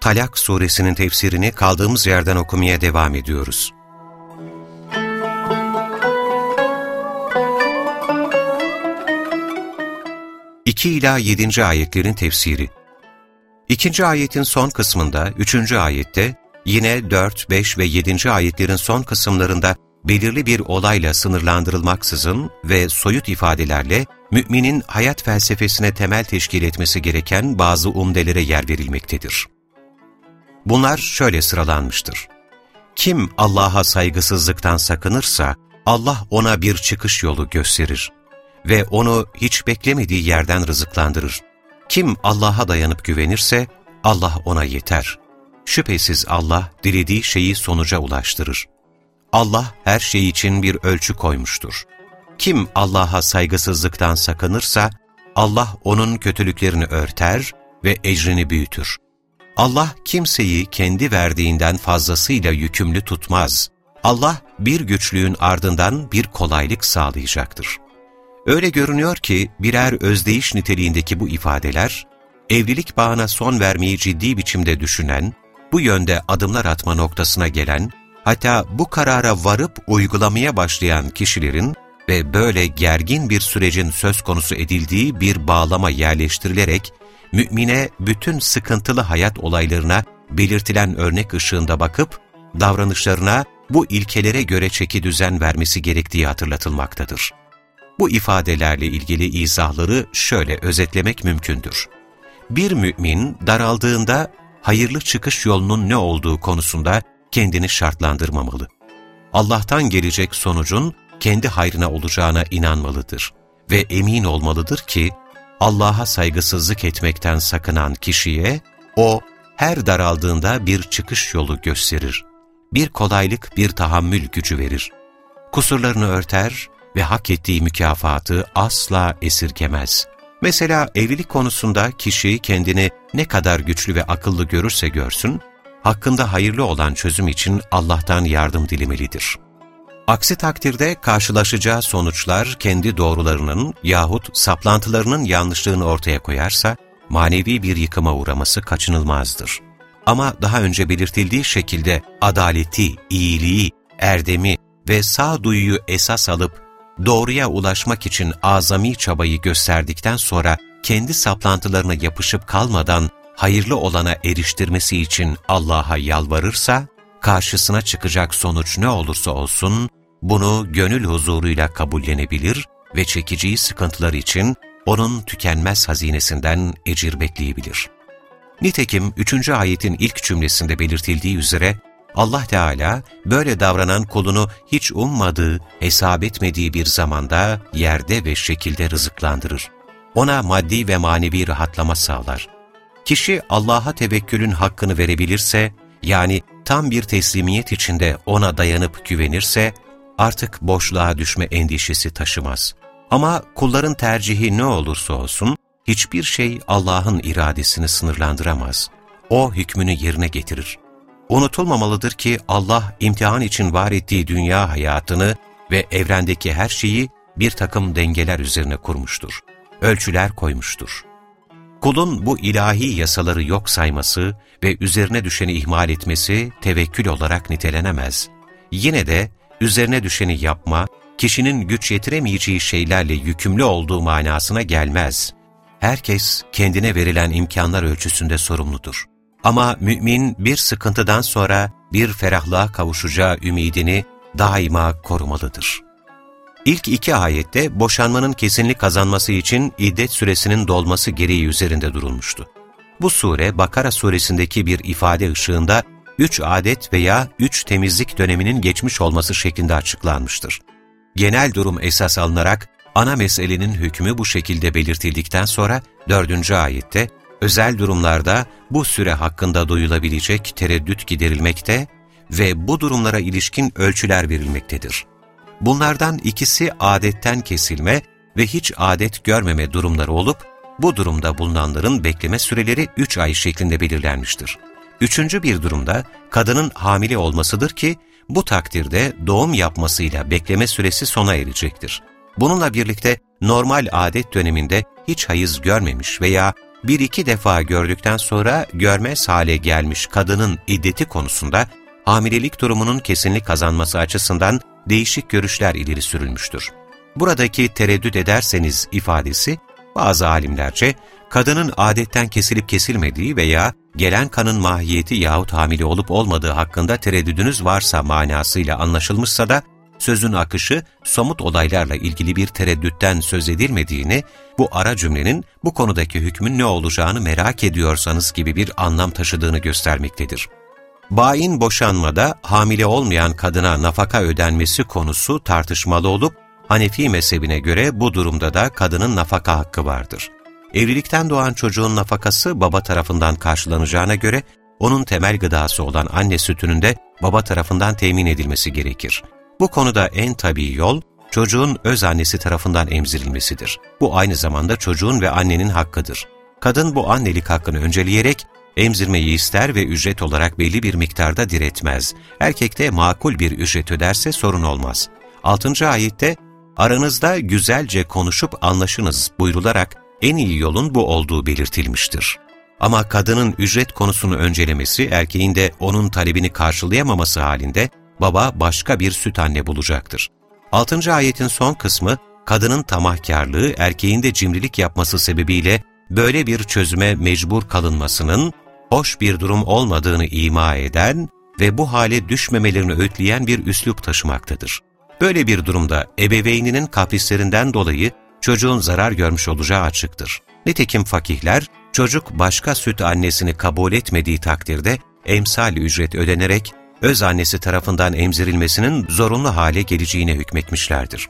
Talak suresinin tefsirini kaldığımız yerden okumaya devam ediyoruz. İki ila yedinci ayetlerin tefsiri İkinci ayetin son kısmında, üçüncü ayette, yine dört, beş ve yedinci ayetlerin son kısımlarında belirli bir olayla sınırlandırılmaksızın ve soyut ifadelerle müminin hayat felsefesine temel teşkil etmesi gereken bazı umdelere yer verilmektedir. Bunlar şöyle sıralanmıştır. Kim Allah'a saygısızlıktan sakınırsa, Allah ona bir çıkış yolu gösterir ve onu hiç beklemediği yerden rızıklandırır. Kim Allah'a dayanıp güvenirse, Allah ona yeter. Şüphesiz Allah dilediği şeyi sonuca ulaştırır. Allah her şey için bir ölçü koymuştur. Kim Allah'a saygısızlıktan sakınırsa, Allah onun kötülüklerini örter ve ecrini büyütür. Allah kimseyi kendi verdiğinden fazlasıyla yükümlü tutmaz. Allah bir güçlüğün ardından bir kolaylık sağlayacaktır. Öyle görünüyor ki birer özdeyiş niteliğindeki bu ifadeler, evlilik bağına son vermeyi ciddi biçimde düşünen, bu yönde adımlar atma noktasına gelen, hatta bu karara varıp uygulamaya başlayan kişilerin ve böyle gergin bir sürecin söz konusu edildiği bir bağlama yerleştirilerek, mümine bütün sıkıntılı hayat olaylarına belirtilen örnek ışığında bakıp, davranışlarına bu ilkelere göre çeki düzen vermesi gerektiği hatırlatılmaktadır. Bu ifadelerle ilgili izahları şöyle özetlemek mümkündür. Bir mümin daraldığında hayırlı çıkış yolunun ne olduğu konusunda kendini şartlandırmamalı. Allah'tan gelecek sonucun kendi hayrına olacağına inanmalıdır ve emin olmalıdır ki Allah'a saygısızlık etmekten sakınan kişiye o her daraldığında bir çıkış yolu gösterir. Bir kolaylık, bir tahammül gücü verir. Kusurlarını örter ve hak ettiği mükafatı asla esirgemez. Mesela evlilik konusunda kişi kendini ne kadar güçlü ve akıllı görürse görsün, hakkında hayırlı olan çözüm için Allah'tan yardım dilemelidir. Aksi takdirde karşılaşacağı sonuçlar kendi doğrularının yahut saplantılarının yanlışlığını ortaya koyarsa, manevi bir yıkıma uğraması kaçınılmazdır. Ama daha önce belirtildiği şekilde adaleti, iyiliği, erdemi ve sağduyuyu esas alıp doğruya ulaşmak için azami çabayı gösterdikten sonra kendi saplantılarına yapışıp kalmadan hayırlı olana eriştirmesi için Allah'a yalvarırsa, karşısına çıkacak sonuç ne olursa olsun, bunu gönül huzuruyla kabullenebilir ve çekeceği sıkıntılar için onun tükenmez hazinesinden ecir bekleyebilir. Nitekim 3. ayetin ilk cümlesinde belirtildiği üzere, Allah Teala böyle davranan kulunu hiç ummadığı, hesap etmediği bir zamanda, yerde ve şekilde rızıklandırır. Ona maddi ve manevi rahatlama sağlar. Kişi Allah'a tevekkülün hakkını verebilirse, yani tam bir teslimiyet içinde ona dayanıp güvenirse, artık boşluğa düşme endişesi taşımaz. Ama kulların tercihi ne olursa olsun, hiçbir şey Allah'ın iradesini sınırlandıramaz. O hükmünü yerine getirir. Unutulmamalıdır ki Allah imtihan için var ettiği dünya hayatını ve evrendeki her şeyi bir takım dengeler üzerine kurmuştur. Ölçüler koymuştur. Kulun bu ilahi yasaları yok sayması ve üzerine düşeni ihmal etmesi tevekkül olarak nitelenemez. Yine de üzerine düşeni yapma, kişinin güç yetiremeyeceği şeylerle yükümlü olduğu manasına gelmez. Herkes kendine verilen imkanlar ölçüsünde sorumludur. Ama mümin bir sıkıntıdan sonra bir ferahlığa kavuşacağı ümidini daima korumalıdır. İlk iki ayette boşanmanın kesinlik kazanması için iddet süresinin dolması gereği üzerinde durulmuştu. Bu sure Bakara suresindeki bir ifade ışığında üç adet veya üç temizlik döneminin geçmiş olması şeklinde açıklanmıştır. Genel durum esas alınarak ana meselenin hükmü bu şekilde belirtildikten sonra dördüncü ayette Özel durumlarda bu süre hakkında duyulabilecek tereddüt giderilmekte ve bu durumlara ilişkin ölçüler verilmektedir. Bunlardan ikisi adetten kesilme ve hiç adet görmeme durumları olup, bu durumda bulunanların bekleme süreleri 3 ay şeklinde belirlenmiştir. Üçüncü bir durumda kadının hamile olmasıdır ki, bu takdirde doğum yapmasıyla bekleme süresi sona erecektir. Bununla birlikte normal adet döneminde hiç hayız görmemiş veya bir iki defa gördükten sonra görmez hale gelmiş kadının iddeti konusunda hamilelik durumunun kesinlik kazanması açısından değişik görüşler ileri sürülmüştür. Buradaki tereddüt ederseniz ifadesi bazı alimlerce kadının adetten kesilip kesilmediği veya gelen kanın mahiyeti yahut hamile olup olmadığı hakkında tereddüdünüz varsa manasıyla anlaşılmışsa da sözün akışı somut olaylarla ilgili bir tereddütten söz edilmediğini, bu ara cümlenin bu konudaki hükmün ne olacağını merak ediyorsanız gibi bir anlam taşıdığını göstermektedir. Bain boşanmada hamile olmayan kadına nafaka ödenmesi konusu tartışmalı olup, Hanefi mezhebine göre bu durumda da kadının nafaka hakkı vardır. Evlilikten doğan çocuğun nafakası baba tarafından karşılanacağına göre, onun temel gıdası olan anne sütünün de baba tarafından temin edilmesi gerekir. Bu konuda en tabii yol, çocuğun öz annesi tarafından emzirilmesidir. Bu aynı zamanda çocuğun ve annenin hakkıdır. Kadın bu annelik hakkını önceleyerek, emzirmeyi ister ve ücret olarak belli bir miktarda diretmez. Erkek de makul bir ücret öderse sorun olmaz. 6. ayette, aranızda güzelce konuşup anlaşınız buyrularak en iyi yolun bu olduğu belirtilmiştir. Ama kadının ücret konusunu öncelemesi, erkeğin de onun talebini karşılayamaması halinde baba başka bir süt anne bulacaktır. 6. ayetin son kısmı, kadının tamahkarlığı, erkeğin de cimrilik yapması sebebiyle böyle bir çözüme mecbur kalınmasının hoş bir durum olmadığını ima eden ve bu hale düşmemelerini öğütleyen bir üslup taşımaktadır. Böyle bir durumda ebeveyninin kaprislerinden dolayı çocuğun zarar görmüş olacağı açıktır. Nitekim fakihler, çocuk başka süt annesini kabul etmediği takdirde emsal ücret ödenerek öz annesi tarafından emzirilmesinin zorunlu hale geleceğine hükmetmişlerdir.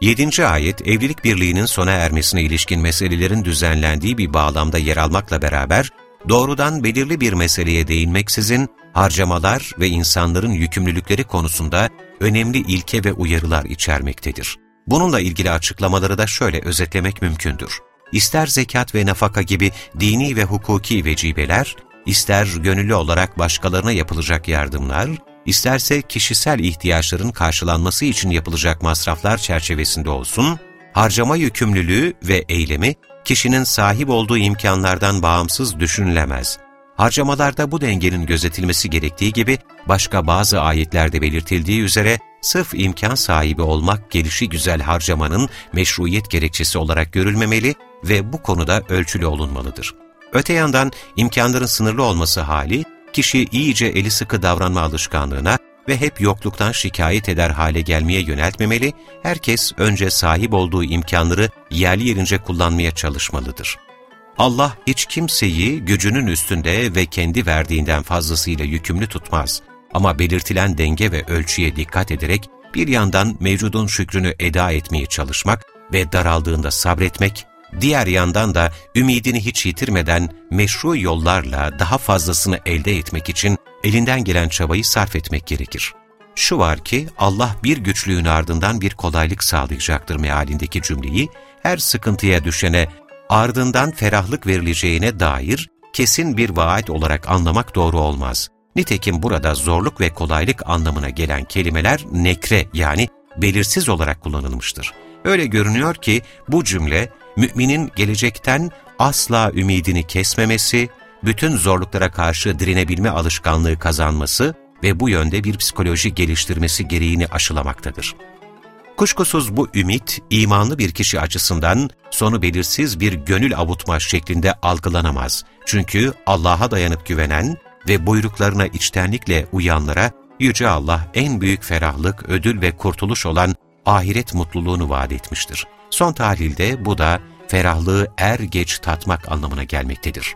7. ayet, evlilik birliğinin sona ermesine ilişkin meselelerin düzenlendiği bir bağlamda yer almakla beraber, doğrudan belirli bir meseleye değinmeksizin, harcamalar ve insanların yükümlülükleri konusunda önemli ilke ve uyarılar içermektedir. Bununla ilgili açıklamaları da şöyle özetlemek mümkündür. İster zekat ve nafaka gibi dini ve hukuki vecibeler, ister gönüllü olarak başkalarına yapılacak yardımlar, isterse kişisel ihtiyaçların karşılanması için yapılacak masraflar çerçevesinde olsun, harcama yükümlülüğü ve eylemi kişinin sahip olduğu imkanlardan bağımsız düşünülemez. Harcamalarda bu dengenin gözetilmesi gerektiği gibi başka bazı ayetlerde belirtildiği üzere sırf imkan sahibi olmak gelişi güzel harcamanın meşruiyet gerekçesi olarak görülmemeli ve bu konuda ölçülü olunmalıdır. Öte yandan imkanların sınırlı olması hali, kişi iyice eli sıkı davranma alışkanlığına ve hep yokluktan şikayet eder hale gelmeye yöneltmemeli, herkes önce sahip olduğu imkanları yerli yerince kullanmaya çalışmalıdır. Allah hiç kimseyi gücünün üstünde ve kendi verdiğinden fazlasıyla yükümlü tutmaz. Ama belirtilen denge ve ölçüye dikkat ederek bir yandan mevcudun şükrünü eda etmeye çalışmak ve daraldığında sabretmek, diğer yandan da ümidini hiç yitirmeden meşru yollarla daha fazlasını elde etmek için elinden gelen çabayı sarf etmek gerekir. Şu var ki Allah bir güçlüğün ardından bir kolaylık sağlayacaktır mealindeki cümleyi her sıkıntıya düşene ardından ferahlık verileceğine dair kesin bir vaat olarak anlamak doğru olmaz. Nitekim burada zorluk ve kolaylık anlamına gelen kelimeler nekre yani belirsiz olarak kullanılmıştır. Öyle görünüyor ki bu cümle müminin gelecekten asla ümidini kesmemesi, bütün zorluklara karşı direnebilme alışkanlığı kazanması ve bu yönde bir psikoloji geliştirmesi gereğini aşılamaktadır. Kuşkusuz bu ümit, imanlı bir kişi açısından sonu belirsiz bir gönül avutma şeklinde algılanamaz. Çünkü Allah'a dayanıp güvenen ve buyruklarına içtenlikle uyanlara Yüce Allah en büyük ferahlık, ödül ve kurtuluş olan ahiret mutluluğunu vaat etmiştir. Son tahlilde bu da ferahlığı er geç tatmak anlamına gelmektedir.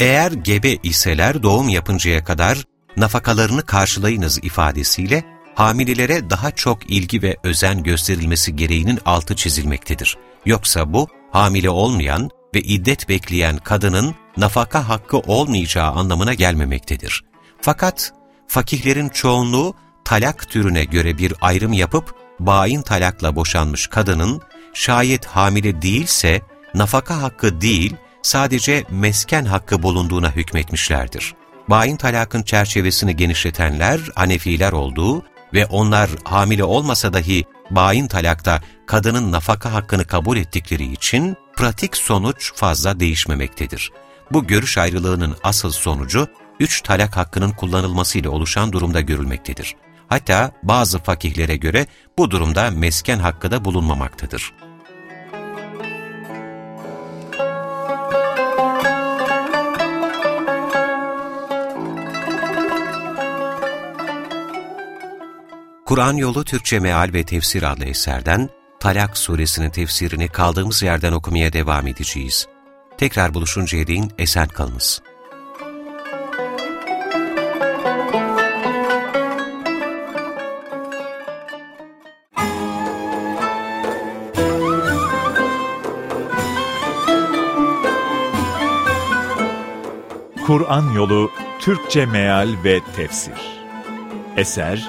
Eğer gebe iseler doğum yapıncaya kadar nafakalarını karşılayınız ifadesiyle hamilelere daha çok ilgi ve özen gösterilmesi gereğinin altı çizilmektedir. Yoksa bu, hamile olmayan ve iddet bekleyen kadının nafaka hakkı olmayacağı anlamına gelmemektedir. Fakat fakihlerin çoğunluğu talak türüne göre bir ayrım yapıp bain talakla boşanmış kadının şayet hamile değilse nafaka hakkı değil sadece mesken hakkı bulunduğuna hükmetmişlerdir. Bain talakın çerçevesini genişletenler Hanefiler olduğu ve onlar hamile olmasa dahi bain talakta kadının nafaka hakkını kabul ettikleri için pratik sonuç fazla değişmemektedir. Bu görüş ayrılığının asıl sonucu üç talak hakkının kullanılmasıyla oluşan durumda görülmektedir. Hatta bazı fakihlere göre bu durumda mesken hakkı da bulunmamaktadır. Kur'an Yolu Türkçe Meal ve Tefsir adlı eserden Talak suresinin tefsirini kaldığımız yerden okumaya devam edeceğiz. Tekrar buluşuncaya değin esen kalınız. Kur'an Yolu Türkçe Meal ve Tefsir Eser